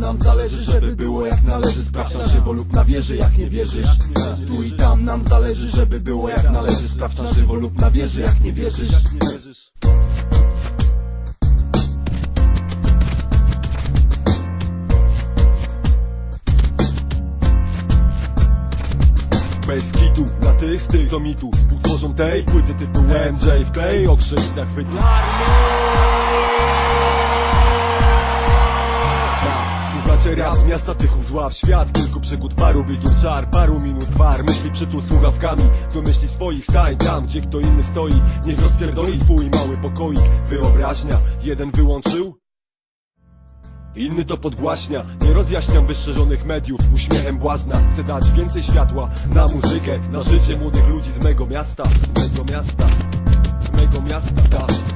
nam zależy, żeby było jak należy. Sprawdź na żywo lub na wieży, jak nie wierzysz. Tu i tam nam zależy, żeby było jak należy. Sprawdź na żywo lub na wieży, jak nie wierzysz. Bez kitu na tych z tych, co mi tu współtworzą tej płyty typu MJ wklej okrzyk zachwyt z miasta Tychów zła w świat. Kilku przygód, paru bitów czar, paru minut gwar Myśli przytul słuchawkami do myśli swoich stań Tam, gdzie kto inny stoi, niech rozpierdoli twój mały pokoik. Wyobraźnia, jeden wyłączył Inny to podgłaśnia, nie rozjaśniam wyszczerzonych mediów uśmiechem błazna. Chcę dać więcej światła na muzykę, na życie młodych ludzi z mego miasta Z mego miasta, z mego miasta, tak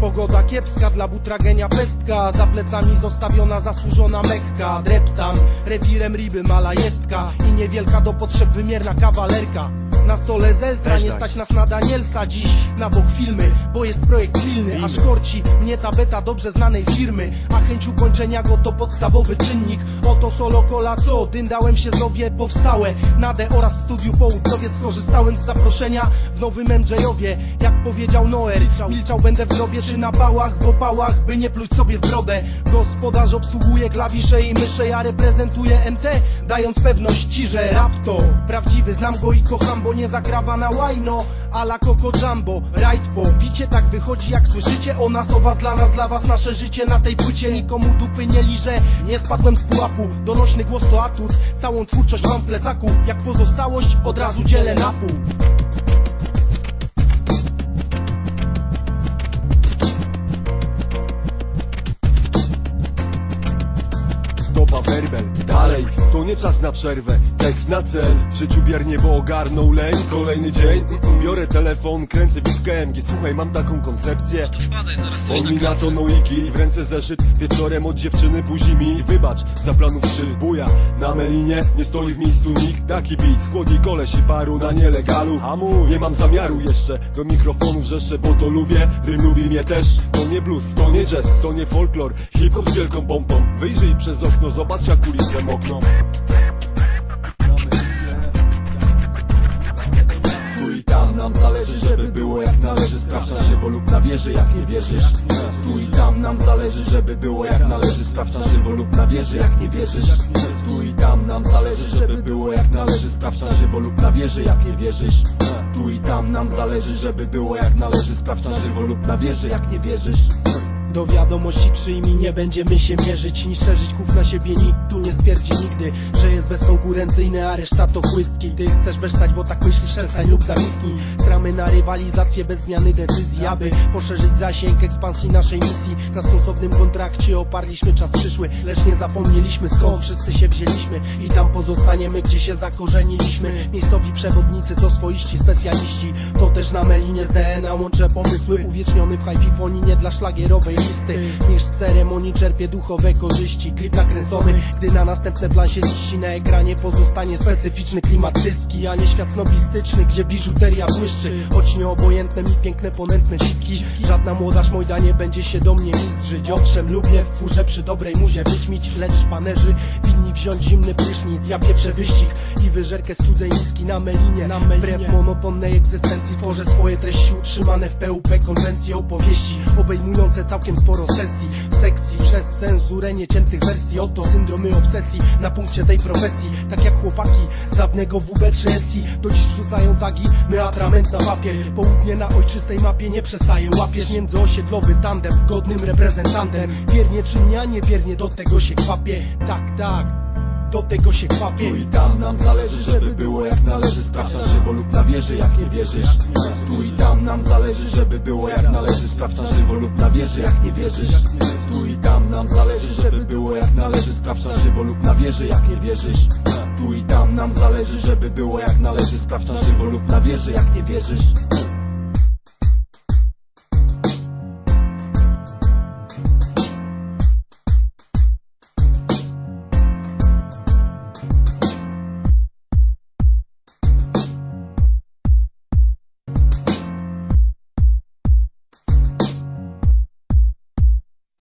Pogoda kiepska dla butragenia pestka. Za plecami zostawiona zasłużona mekka Dreptam, rewirem riby mala jestka. I niewielka do potrzeb wymierna kawalerka na stole Zeltra, nie stać nas na Danielsa Dziś na bok filmy, bo jest projekt pilny Aż korci mnie ta beta dobrze znanej firmy A chęć ukończenia go to podstawowy czynnik. Oto solo kola co, dyndałem się zowie powstałe Nadę oraz w studiu południowiec skorzystałem z zaproszenia W nowym MJ-owie, jak powiedział Noer Milczał. będę w grobie czy na pałach, w opałach By nie pluć sobie w brodę Gospodarz obsługuje klawisze i mysze Ja reprezentuję MT, dając pewność ci, że rap to Prawdziwy, znam go i kocham, bo nie zagrawa na łajno Ala Coco Jumbo, right po. Bicie tak wychodzi jak słyszycie O nas, o was, dla nas, dla was nasze życie na tej płycie. Nikomu dupy nie liżę, nie spadłem z pułapu. Donośny głos to atut, całą twórczość mam w plecaku. Jak pozostałość od razu dzielę na pół. Stopa werbel, dalej, to nie czas na przerwę Tekst na cel, w życiu biernie, bo ogarnął leń Kolejny dzień, mm, biorę telefon, kręcę witkę MG Słuchaj, mam taką koncepcję. On mi na to noiki, w ręce zeszyt. Wieczorem od dziewczyny buzi mi Wybacz, za planów szczyt buja Na melinie. Nie stoi w miejscu nikt. Taki beat, skłodzi koleś i paru na nielegalu. Hamu, nie mam zamiaru jeszcze Do mikrofonu wrzeszę, bo to lubię Rym lubi mnie też, to nie blues, to nie jazz To nie folklor, hip-hop z wielką pompą. Wyjrzyj przez okno, zobacz jak ulicę mokną wieży, jak nie wierzysz? Tu i tam nam zależy, żeby było jak należy. Sprawdź na żywo lub na wieży, jak nie wierzysz? Tu i tam nam zależy, żeby było jak należy. Sprawdź na żywo lub na wieży, jak nie wierzysz? Tu i tam nam zależy, żeby było jak należy. Sprawdź na żywo lub na wieży, jak nie wierzysz Do wiadomości przyjmij, nie będziemy się mierzyć Ni szerzyć kuf na siebie, nikt tu nie stwierdzi nigdy Że jest bezkonkurencyjny, a reszta to chłystki. Ty chcesz besztać, bo tak myślisz, przestań lub zamknij. Stramy na rywalizację bez zmiany decyzji Aby poszerzyć zasięg ekspansji naszej misji. Na stosownym kontrakcie oparliśmy czas przyszły Lecz nie zapomnieliśmy skąd wszyscy się wzięliśmy. I tam pozostaniemy, gdzie się zakorzeniliśmy. Miejscowi przewodnicy to swoiści specjaliści. To też na melinie z DNA łączę pomysły Uwieczniony w hajfifonii nie dla szlagierowej listy Niż z ceremonii czerpie duchowe korzyści. Klip nakręcony, gdy na następne plan się ziści Na ekranie pozostanie specyficzny klimat dyski A nie świat snobistyczny, gdzie biżuteria błyszczy. Choć nieobojętne mi piękne ponętne sitki. Żadna młodaż mojda nie będzie się do mnie mistrzyć. Owszem, lubię w furze przy dobrej muzie wyćmić Lecz szpanerzy winni wziąć zimny prysznic. Ja pieprzę wyścig i wyżerkę z cudzej miski na melinie. Na Wbrew monotonnej egzystencji tworzę swoje treści utrzymane w PUP konwencji opowieści Obejmujące całkiem sporo sesji. Sekcji przez cenzurę nieciętych wersji. Oto syndromy obsesji na punkcie tej profesji. Tak jak chłopaki z dawnego WB czy SI Do dziś rzucają tagi, my atrament na papier. Południe na ojczystej mapie nie przestaje łapiesz Międzyosiedlowy tandem, godnym reprezentantem. Wiernie czy nie, a nie wiernie do tego się kwapię Tak, tak, do tego się kwapię Tu i tam nam zależy, żeby było wieży, jak nie wierzysz. Tu i tam nam zależy, żeby było jak należy. Sprawdź na żywo lub na wieży, jak nie wierzysz. Tu i tam nam zależy, żeby było jak należy. Sprawdź na żywo lub na wieży, jak nie wierzysz. Tu i tam nam zależy, żeby było jak należy. Sprawdź na żywo lub na wieży, jak nie wierzysz